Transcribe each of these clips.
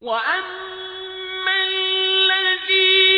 وأما الذين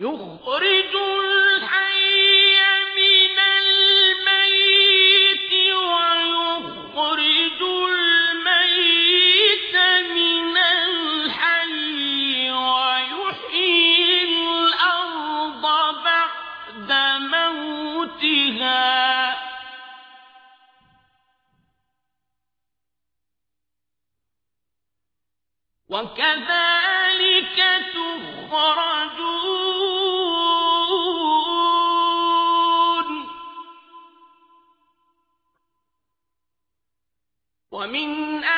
يخرج الحي من الميت ويخرج الميت من الحي ويحيي الأرض بعد موتها. وكذلك ومن آياته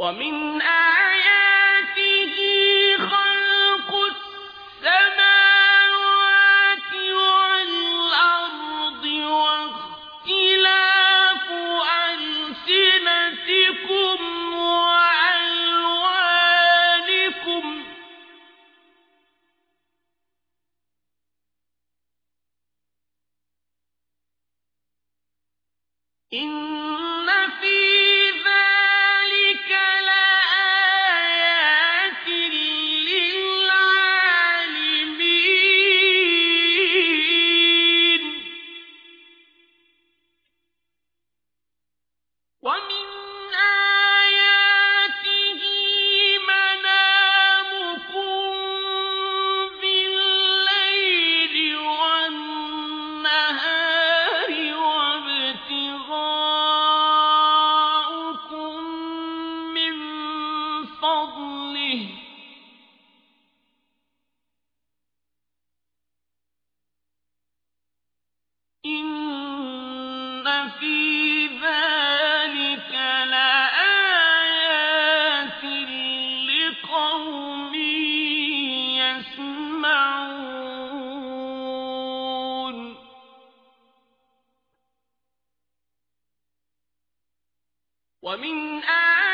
ومن آياته خلق السماوات والأرض واختلاف ألسنتكم وألوانكم إن في ذلك لآيات لقوم يسمعون ومن آياته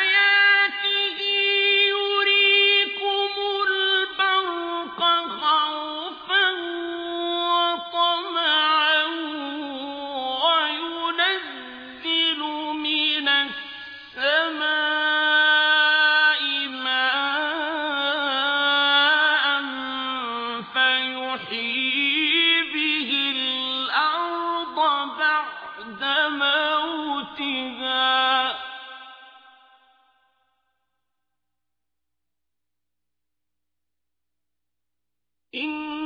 يحيي به الأرض بعد موتها. إن